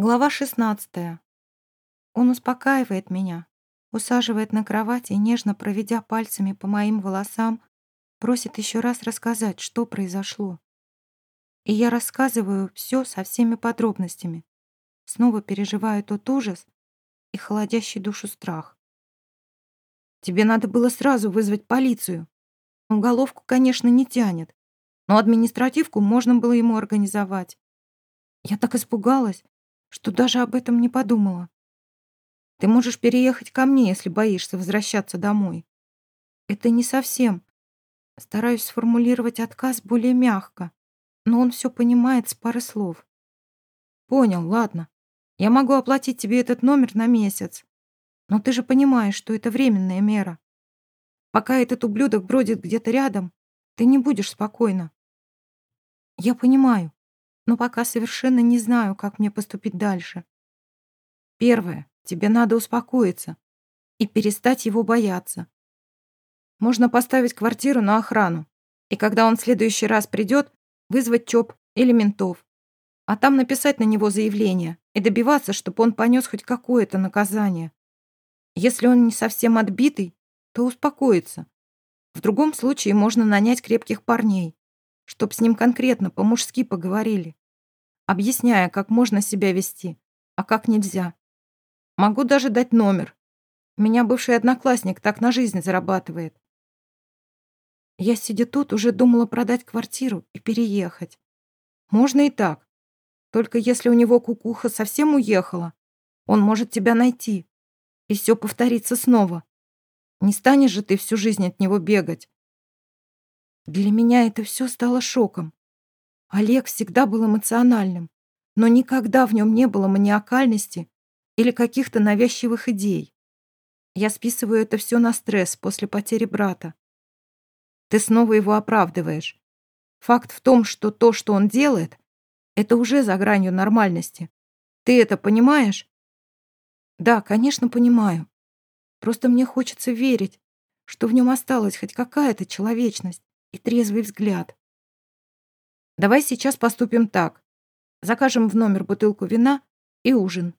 Глава 16. Он успокаивает меня, усаживает на кровать и, нежно проведя пальцами по моим волосам, просит еще раз рассказать, что произошло. И я рассказываю все со всеми подробностями. Снова переживаю тот ужас и холодящий душу страх. Тебе надо было сразу вызвать полицию. Уголовку, конечно, не тянет, но административку можно было ему организовать. Я так испугалась, что даже об этом не подумала. Ты можешь переехать ко мне, если боишься возвращаться домой. Это не совсем. Стараюсь сформулировать отказ более мягко, но он все понимает с пары слов. Понял, ладно. Я могу оплатить тебе этот номер на месяц. Но ты же понимаешь, что это временная мера. Пока этот ублюдок бродит где-то рядом, ты не будешь спокойна. Я понимаю но пока совершенно не знаю, как мне поступить дальше. Первое. Тебе надо успокоиться и перестать его бояться. Можно поставить квартиру на охрану, и когда он в следующий раз придет, вызвать ЧОП или ментов, а там написать на него заявление и добиваться, чтобы он понес хоть какое-то наказание. Если он не совсем отбитый, то успокоится. В другом случае можно нанять крепких парней, чтоб с ним конкретно по-мужски поговорили объясняя, как можно себя вести, а как нельзя. Могу даже дать номер. Меня бывший одноклассник так на жизнь зарабатывает. Я, сидя тут, уже думала продать квартиру и переехать. Можно и так. Только если у него кукуха совсем уехала, он может тебя найти. И все повторится снова. Не станешь же ты всю жизнь от него бегать. Для меня это все стало шоком. Олег всегда был эмоциональным, но никогда в нем не было маниакальности или каких-то навязчивых идей. Я списываю это все на стресс после потери брата. Ты снова его оправдываешь. Факт в том, что то, что он делает, это уже за гранью нормальности. Ты это понимаешь? Да, конечно, понимаю. Просто мне хочется верить, что в нем осталась хоть какая-то человечность и трезвый взгляд. Давай сейчас поступим так. Закажем в номер бутылку вина и ужин.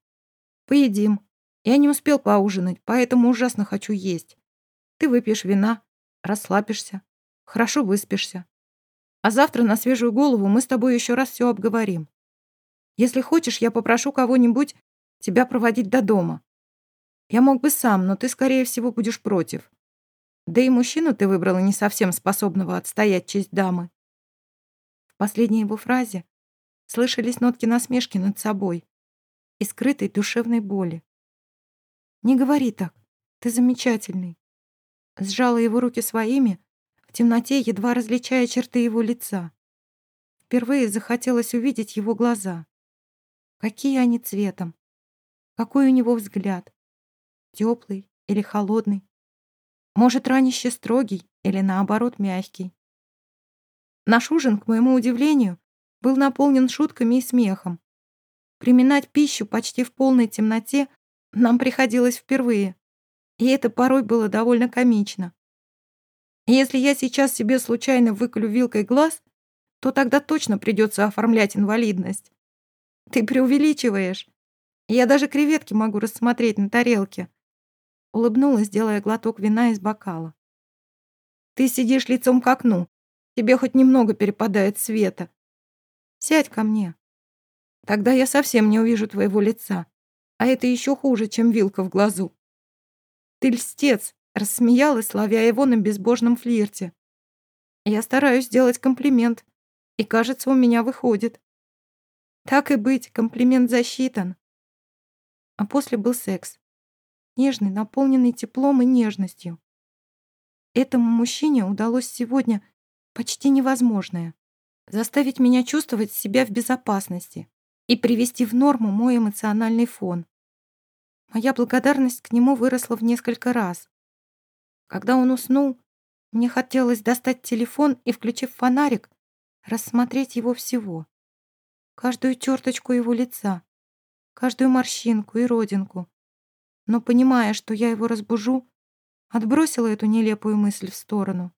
Поедим. Я не успел поужинать, поэтому ужасно хочу есть. Ты выпьешь вина, расслабишься, хорошо выспишься. А завтра на свежую голову мы с тобой еще раз все обговорим. Если хочешь, я попрошу кого-нибудь тебя проводить до дома. Я мог бы сам, но ты, скорее всего, будешь против. Да и мужчину ты выбрала не совсем способного отстоять честь дамы последней его фразе слышались нотки насмешки над собой и скрытой душевной боли. «Не говори так, ты замечательный». Сжала его руки своими, в темноте едва различая черты его лица. Впервые захотелось увидеть его глаза. Какие они цветом? Какой у него взгляд? Теплый или холодный? Может, ранище строгий или, наоборот, мягкий? Наш ужин, к моему удивлению, был наполнен шутками и смехом. Приминать пищу почти в полной темноте нам приходилось впервые, и это порой было довольно комично. Если я сейчас себе случайно выколю вилкой глаз, то тогда точно придется оформлять инвалидность. Ты преувеличиваешь. Я даже креветки могу рассмотреть на тарелке. Улыбнулась, делая глоток вина из бокала. Ты сидишь лицом к окну, Тебе хоть немного перепадает света. Сядь ко мне. Тогда я совсем не увижу твоего лица. А это еще хуже, чем вилка в глазу. Ты льстец, рассмеялась, ловя его на безбожном флирте. Я стараюсь сделать комплимент, и, кажется, у меня выходит. Так и быть, комплимент засчитан. А после был секс. Нежный, наполненный теплом и нежностью. Этому мужчине удалось сегодня почти невозможное. Заставить меня чувствовать себя в безопасности и привести в норму мой эмоциональный фон. Моя благодарность к нему выросла в несколько раз. Когда он уснул, мне хотелось достать телефон и, включив фонарик, рассмотреть его всего. Каждую черточку его лица, каждую морщинку и родинку. Но, понимая, что я его разбужу, отбросила эту нелепую мысль в сторону.